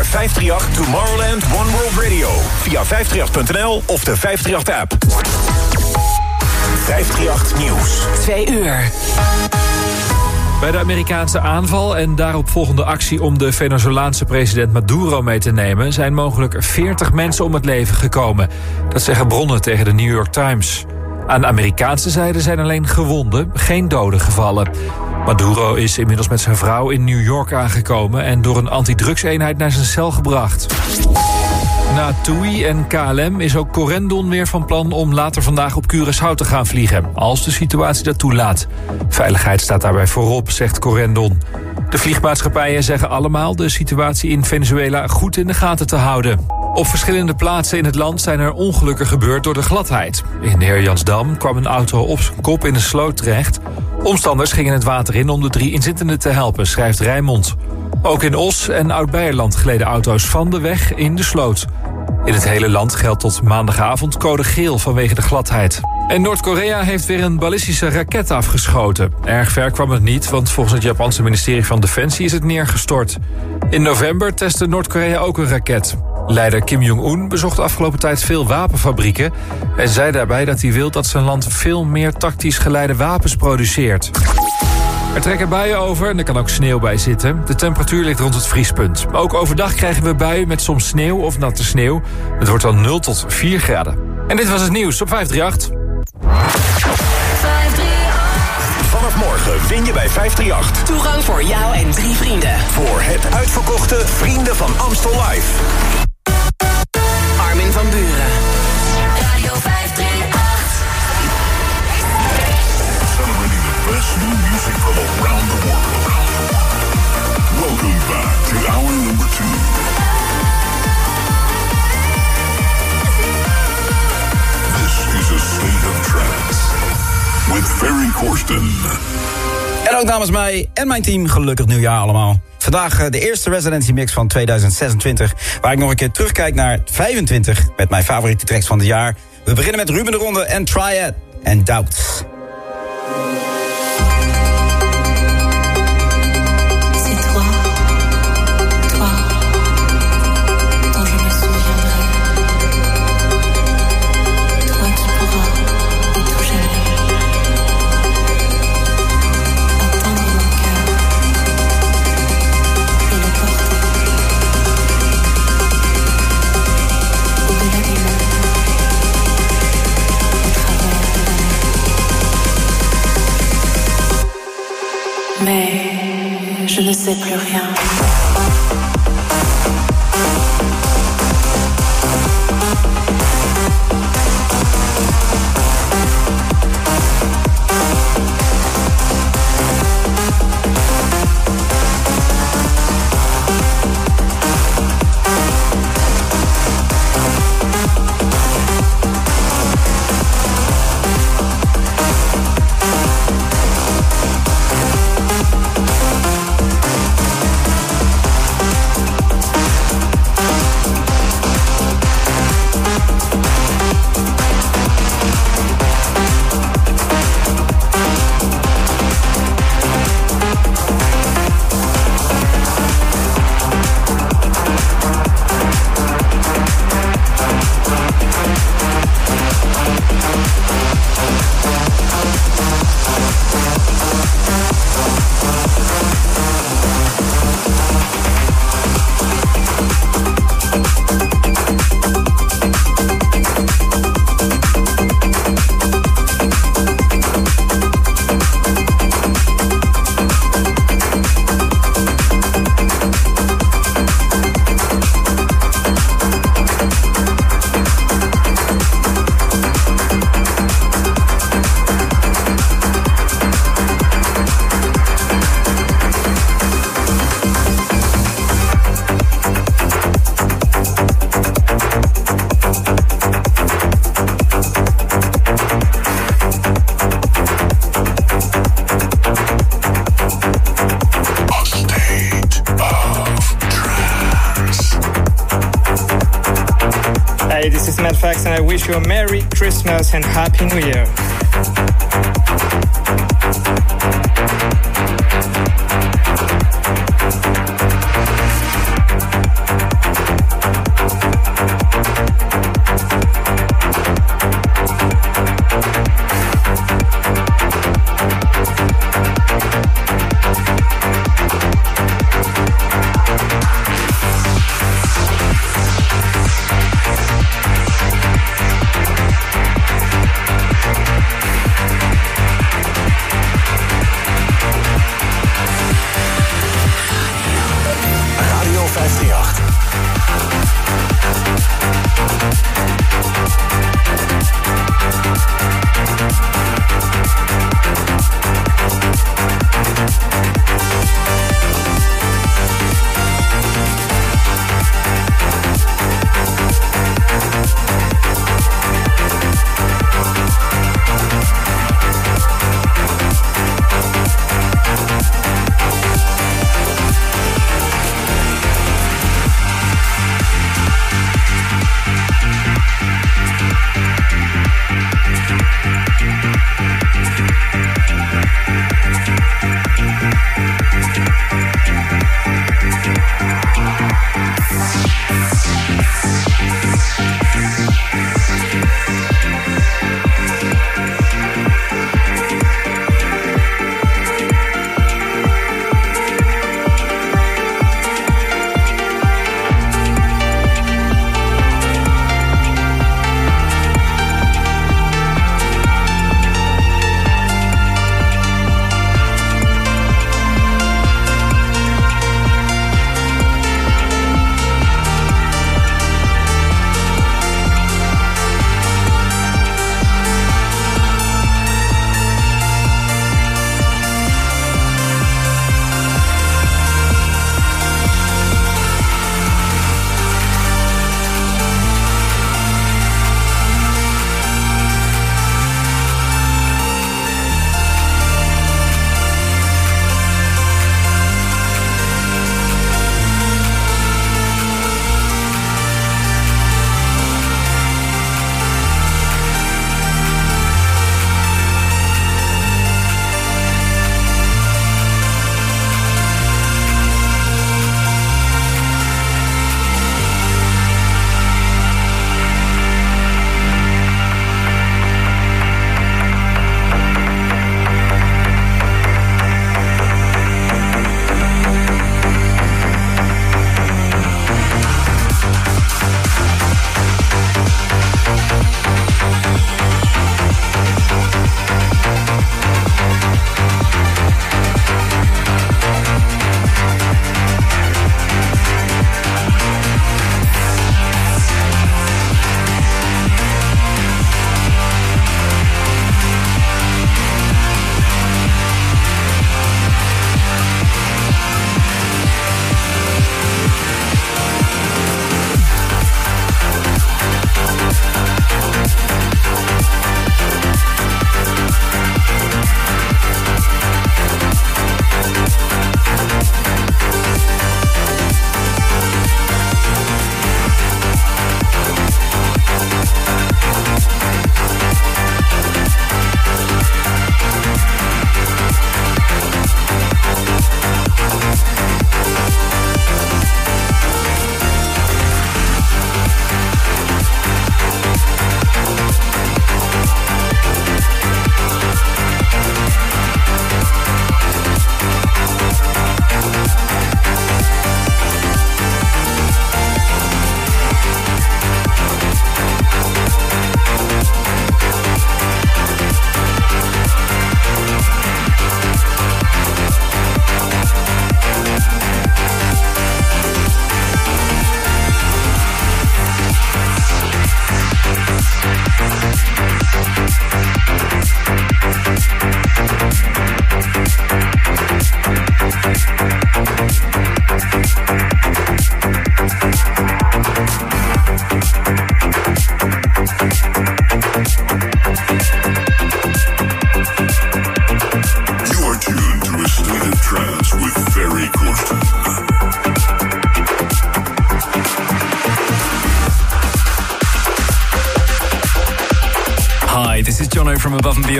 naar 538 Tomorrowland One World Radio. Via 538.nl of de 538-app. 538 Nieuws. 2 uur. Bij de Amerikaanse aanval en daaropvolgende actie om de Venezolaanse president Maduro mee te nemen... zijn mogelijk 40 mensen om het leven gekomen. Dat zeggen bronnen tegen de New York Times. Aan de Amerikaanse zijde zijn alleen gewonden, geen doden gevallen. Maduro is inmiddels met zijn vrouw in New York aangekomen... en door een antidrugseenheid naar zijn cel gebracht. Na TUI en KLM is ook Corendon weer van plan om later vandaag op Curaçao te gaan vliegen, als de situatie dat toelaat. Veiligheid staat daarbij voorop, zegt Corendon. De vliegmaatschappijen zeggen allemaal de situatie in Venezuela goed in de gaten te houden. Op verschillende plaatsen in het land zijn er ongelukken gebeurd door de gladheid. In Heerjansdam kwam een auto op zijn kop in een sloot terecht. Omstanders gingen het water in om de drie inzittenden te helpen, schrijft Rijmond. Ook in Os en Oud-Beierland gleden auto's van de weg in de sloot. In het hele land geldt tot maandagavond code geel vanwege de gladheid. En Noord-Korea heeft weer een ballistische raket afgeschoten. Erg ver kwam het niet, want volgens het Japanse ministerie van Defensie is het neergestort. In november testte Noord-Korea ook een raket. Leider Kim Jong-un bezocht de afgelopen tijd veel wapenfabrieken... en zei daarbij dat hij wil dat zijn land veel meer tactisch geleide wapens produceert. Er trekken buien over en er kan ook sneeuw bij zitten. De temperatuur ligt rond het vriespunt. Ook overdag krijgen we buien met soms sneeuw of natte sneeuw. Het wordt dan 0 tot 4 graden. En dit was het nieuws op 538. Vanaf morgen win je bij 538. Toegang voor jou en drie vrienden. Voor het uitverkochte Vrienden van Amstel Live. Van Buren. Radio 538. Celebrating the best new music from around the world. Welcome back to hour number two. This is a state of trance with Ferry Corsten. En ook namens mij en mijn team gelukkig nieuwjaar allemaal. Vandaag eh, de eerste residency mix van 2026... waar ik nog een keer terugkijk naar 25 met mijn favoriete tracks van het jaar. We beginnen met Ruben de Ronde en Triad en Doubts. Je ne sais plus rien. I wish you a Merry Christmas and Happy New Year.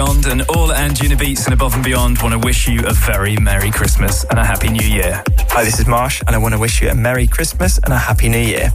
Beyond, and all Anjuna Beats and Above and Beyond want to wish you a very Merry Christmas and a Happy New Year. Hi, this is Marsh, and I want to wish you a Merry Christmas and a Happy New Year.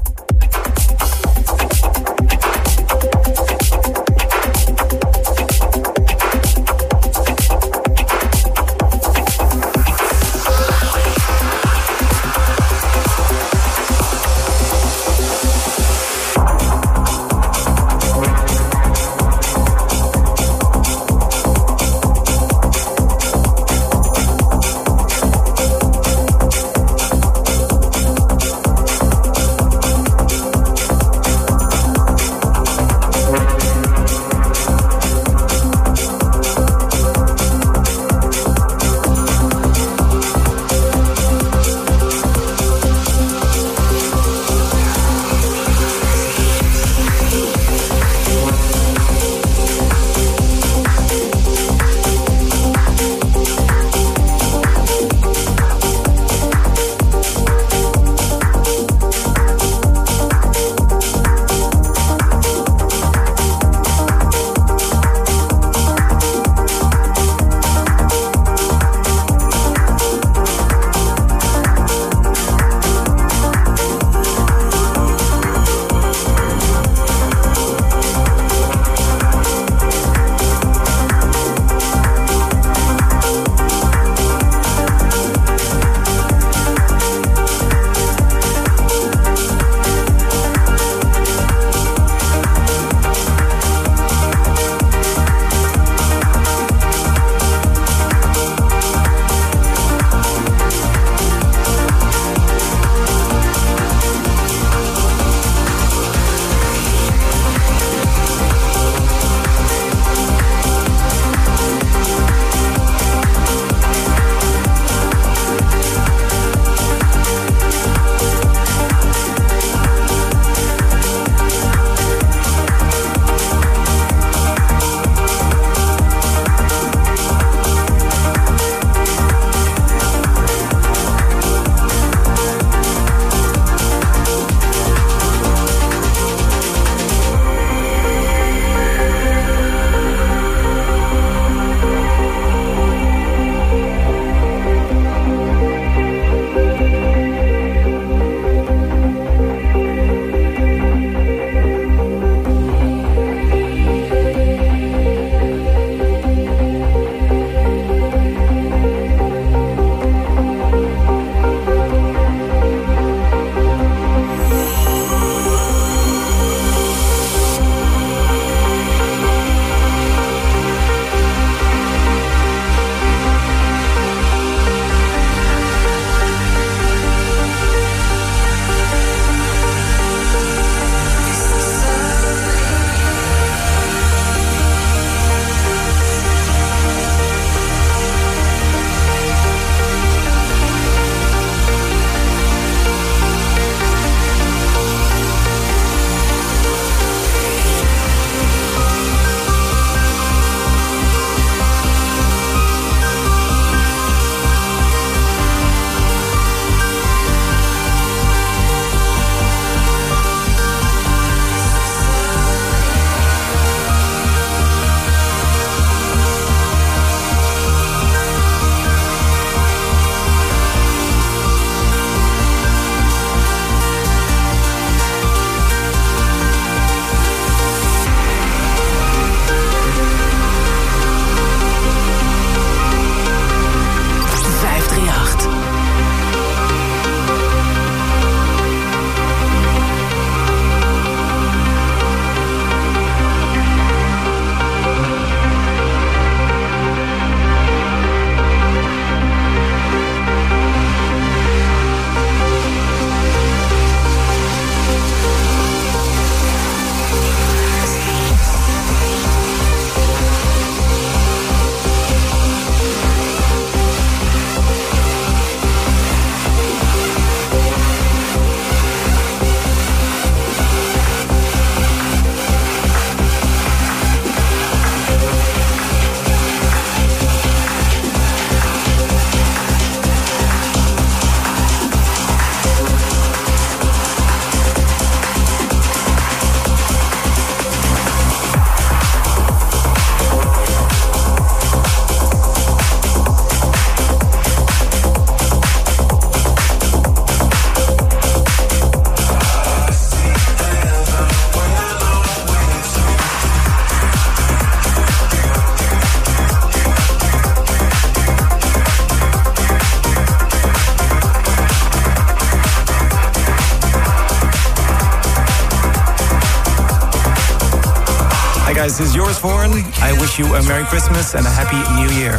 Guys, this is yours, Foreign. I wish you a Merry Christmas and a Happy New Year.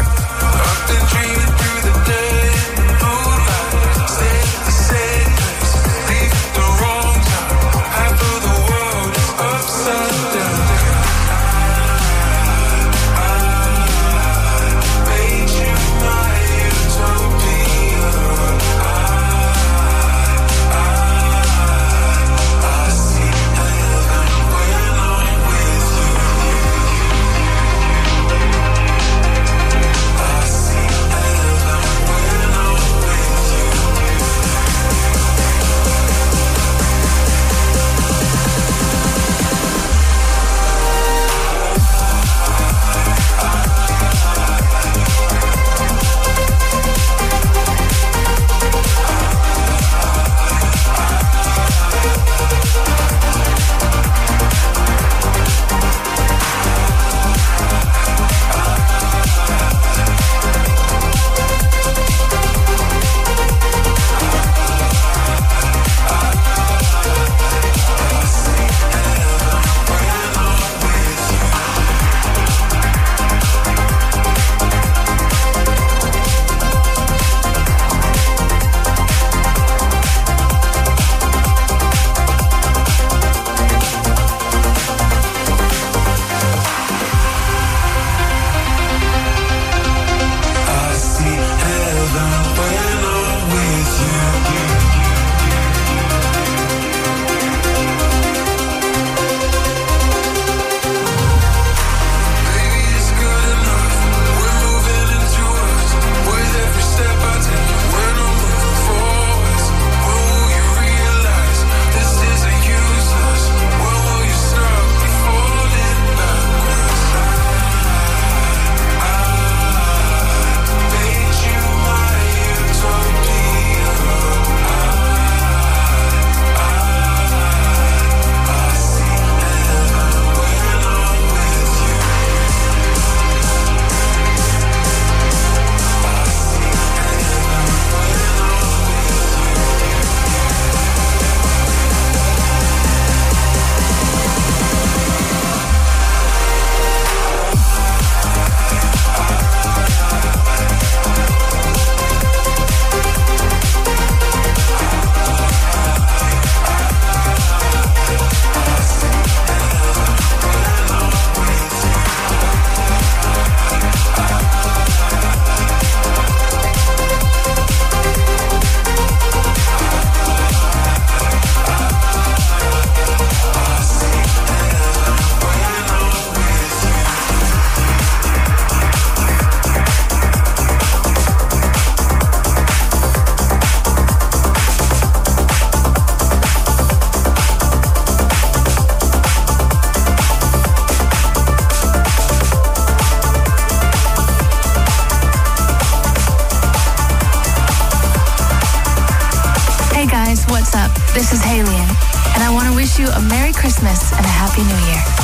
You a Merry Christmas and a Happy New Year.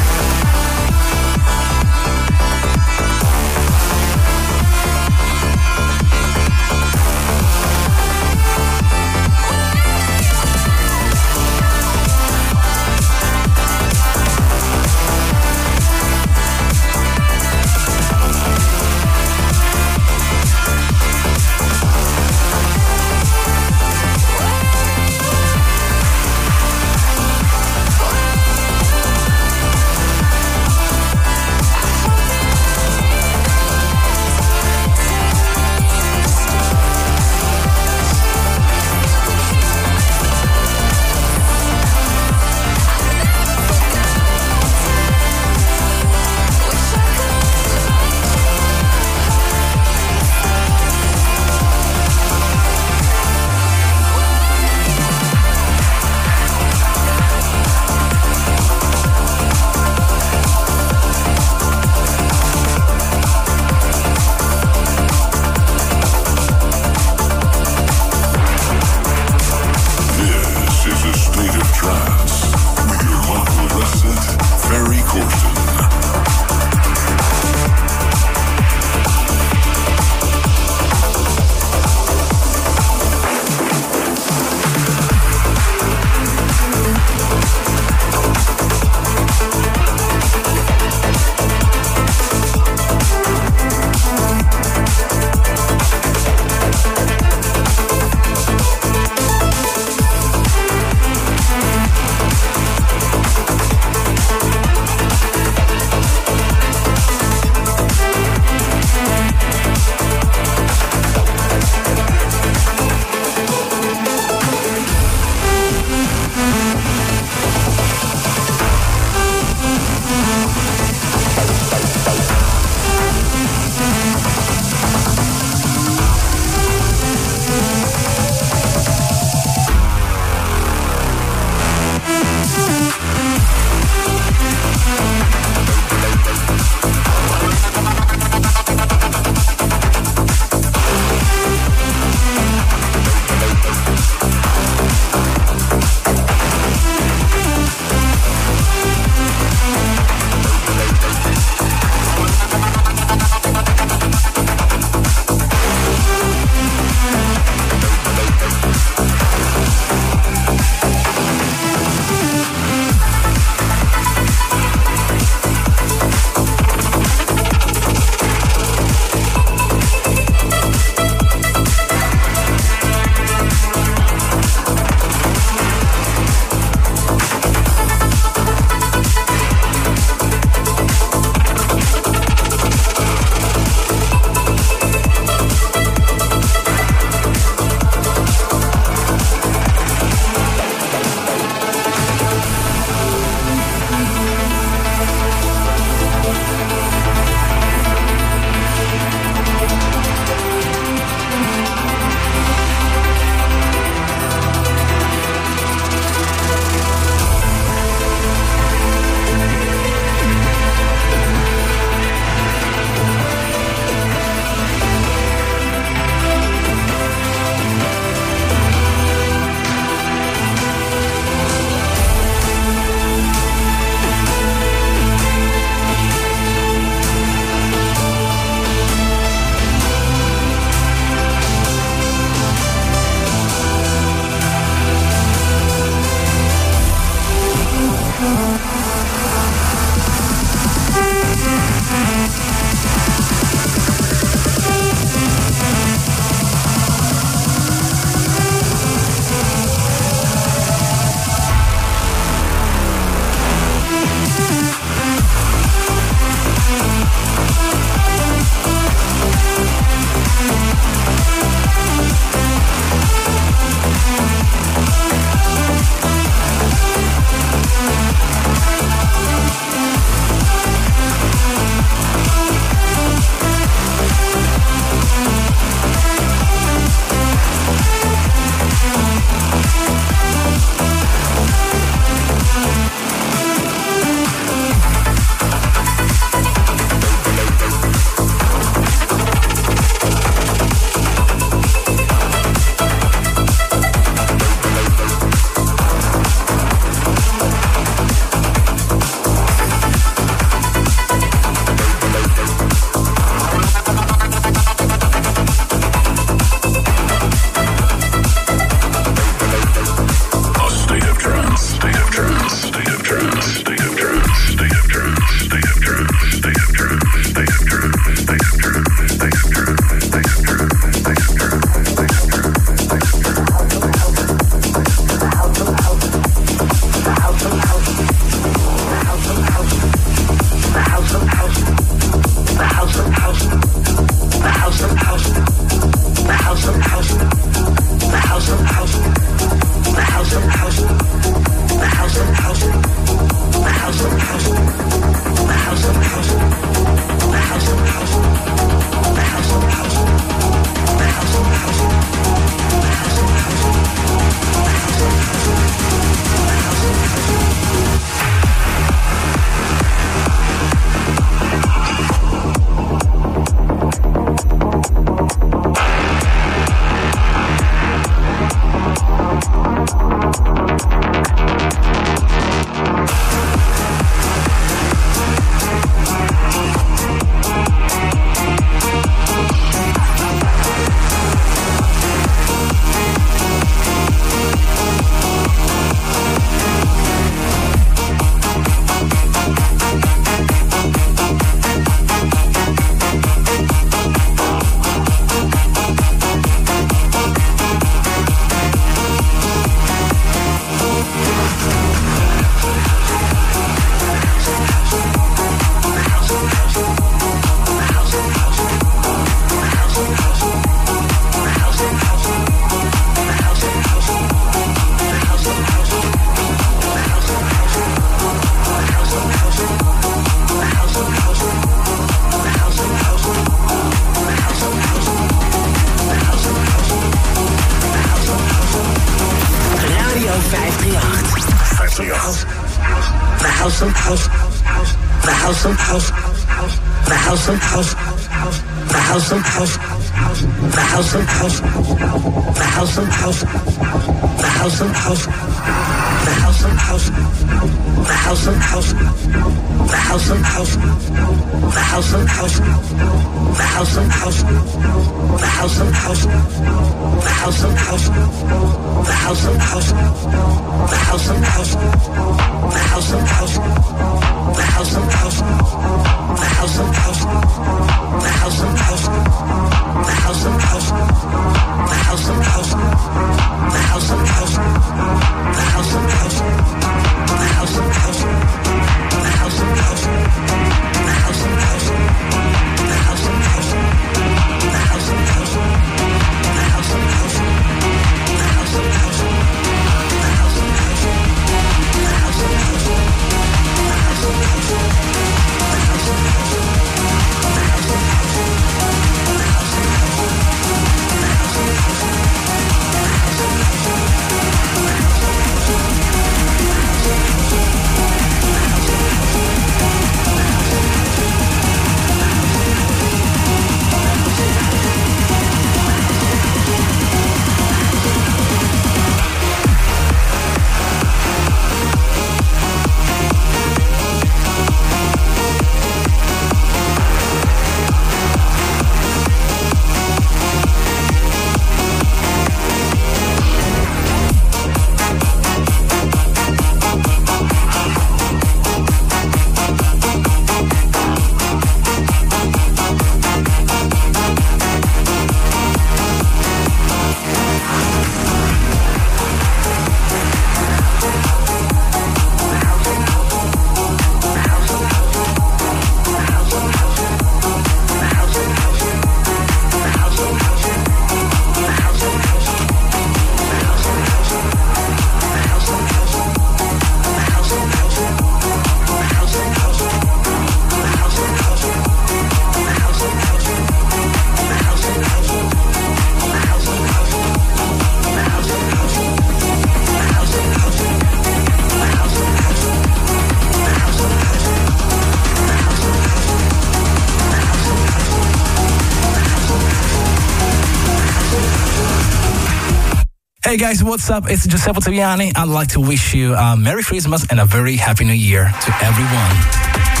Hey guys, what's up? It's Giuseppe Taviani. I'd like to wish you a Merry Christmas and a very Happy New Year to everyone.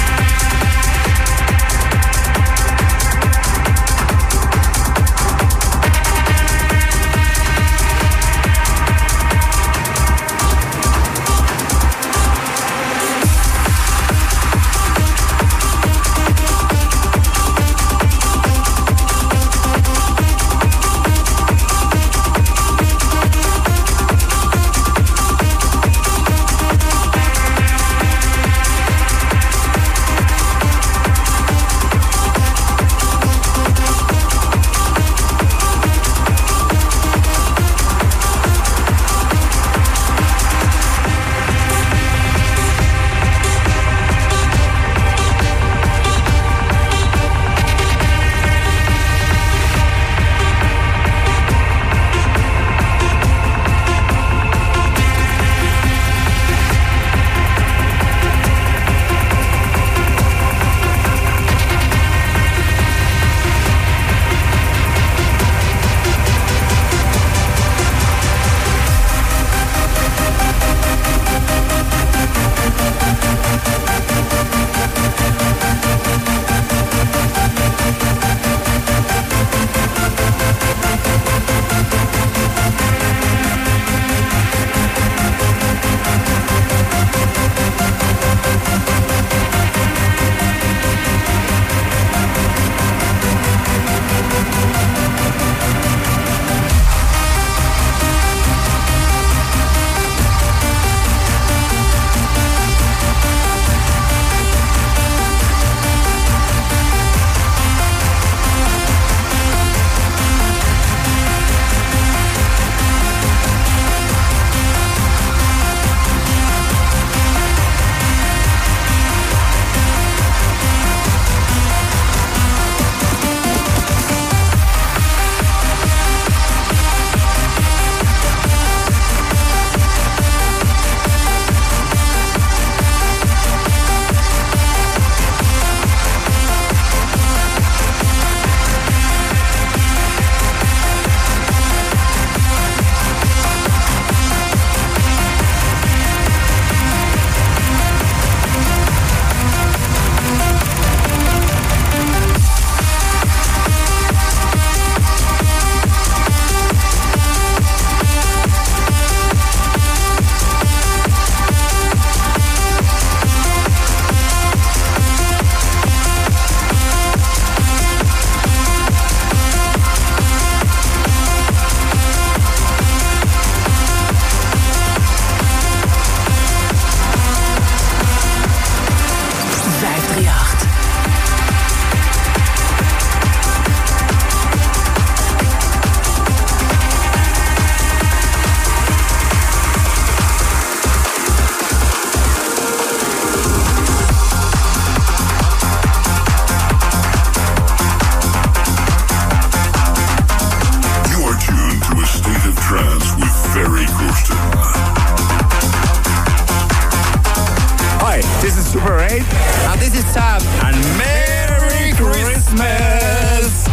This time. And Merry Christmas!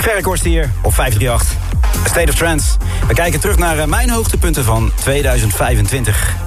Verrekorst hier op 538. A State of Trance. We kijken terug naar eh, mijn hoogtepunten van 2025.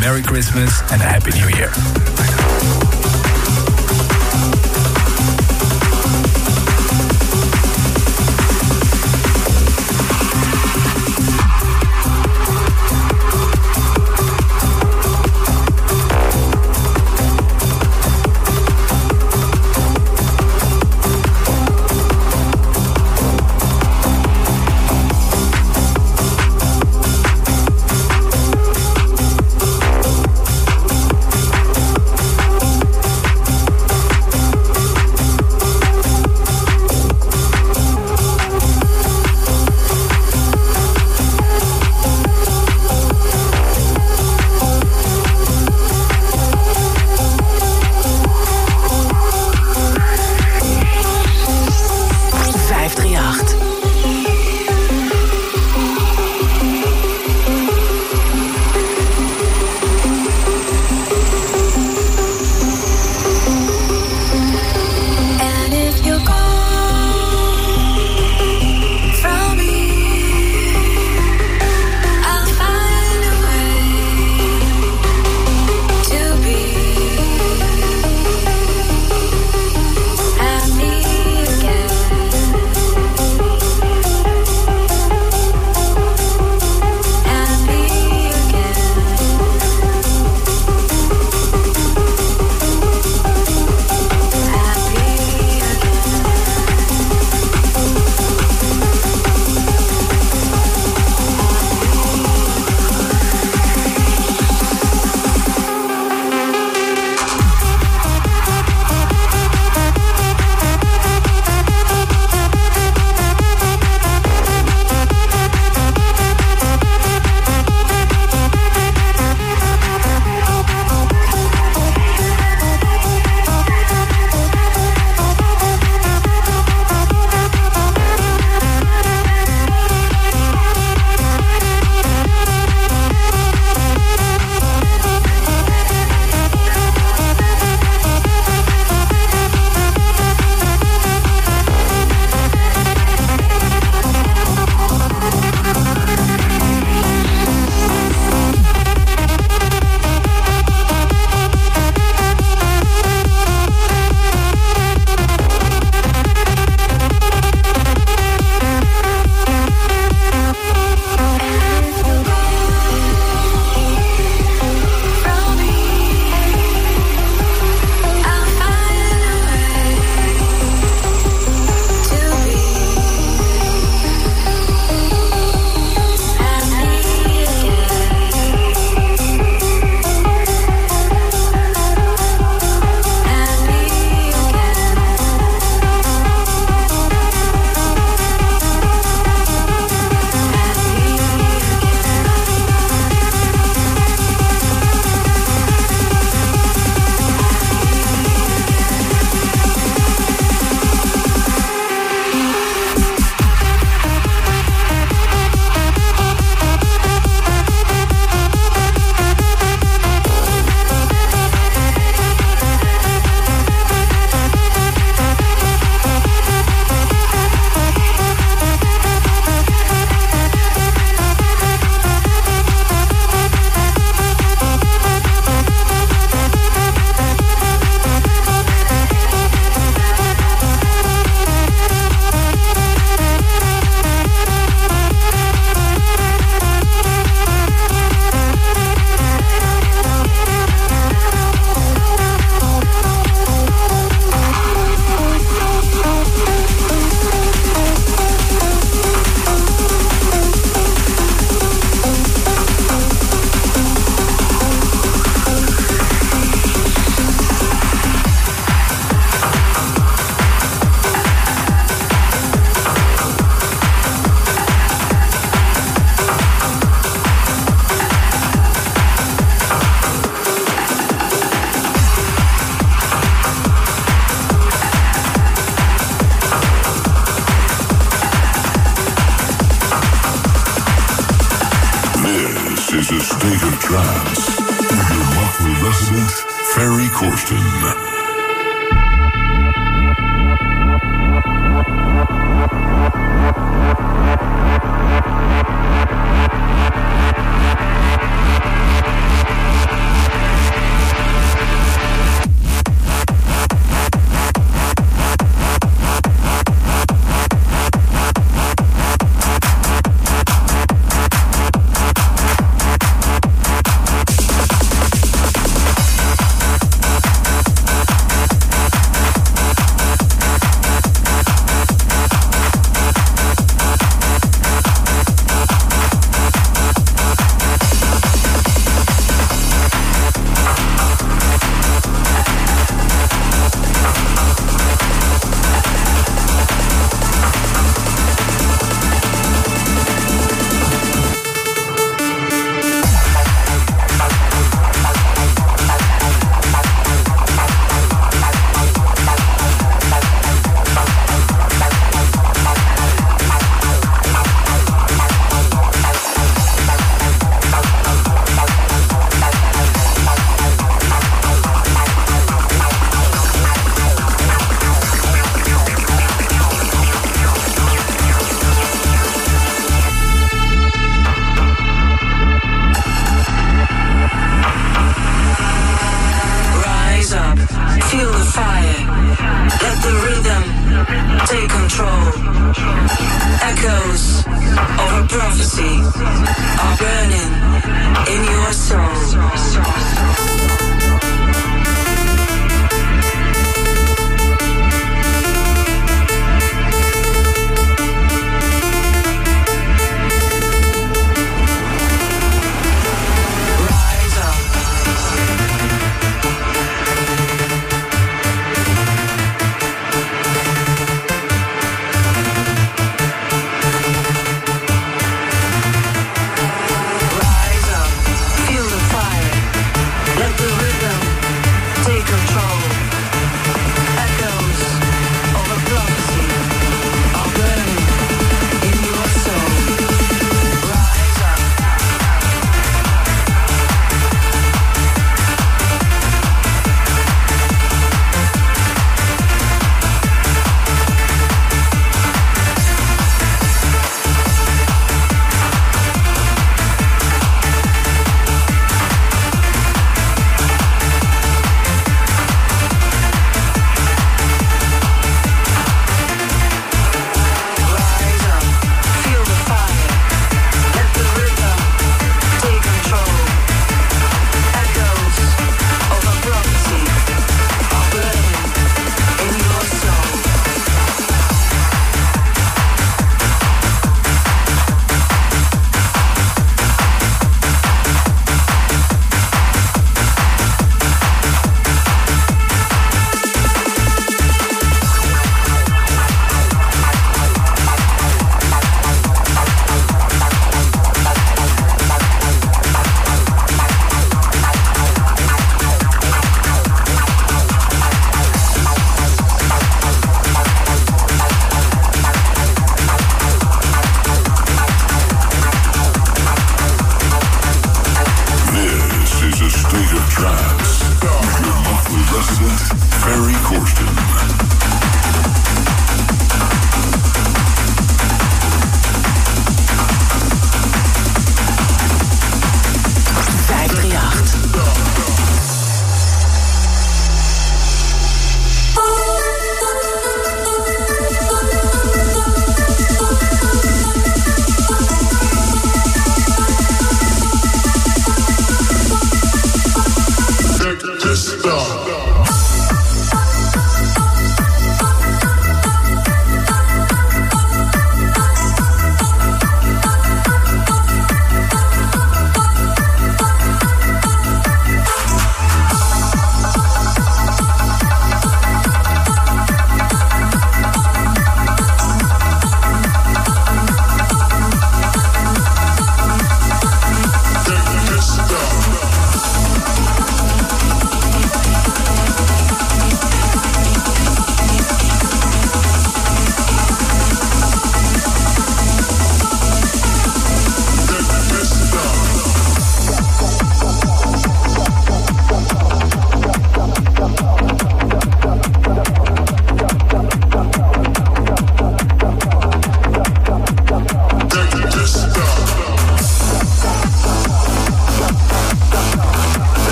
Merry Christmas and a Happy New Year.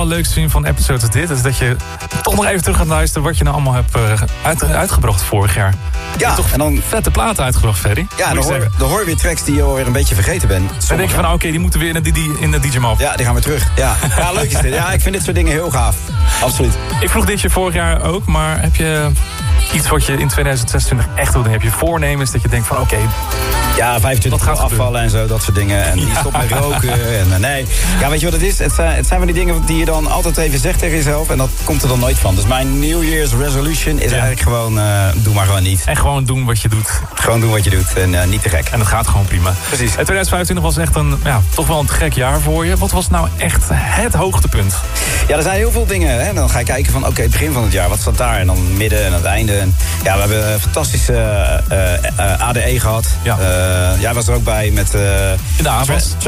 Allerleukste vind van episodes dit? Is dat je toch nog even terug gaat luisteren wat je nou allemaal hebt eh, uit, uitgebracht vorig jaar. Hebt toch en dan vette platen uitgebracht, Ferry. Ja, dan hoor, dan hoor je weer tracks die je alweer een beetje vergeten bent. Dan denk je van, oké, die moeten weer in de, die, in de DJ Map. Ja, die gaan weer terug. Ja. ja, leuk is dit. Ja, ik vind dit soort dingen heel gaaf. Absoluut. Ik vroeg dit je vorig jaar ook, maar heb je iets wat je in 2026 echt wil doen? Heb je voornemens dat je denkt van, oké, Ja, 25 Wat gaat afvallen en zo, dat soort dingen. En die Ja. stop met roken. En, eh, nee. Ja, weet je wat het is? Het zijn, het zijn van die dingen die je dan altijd even zegt tegen jezelf. En dat komt er dan nooit van. Dus mijn New Year's resolution is eigenlijk gewoon... eh, doe maar gewoon niet. en gewoon doen wat je doet. Gewoon doen wat je doet en eh, niet te gek. En dat gaat gewoon prima. Precies. En 2025 was echt een, ja, toch wel een te gek jaar voor je. Wat was nou echt het hoogtepunt? Ja, er zijn heel veel dingen. Hè. Dan ga je kijken van, oké, het begin van het jaar, wat staat daar? En dan midden en het einde. En, ja, we hebben een fantastische eh, eh, ADE gehad. Ja. Eh, jij was er ook bij met... eh, In de. Tra-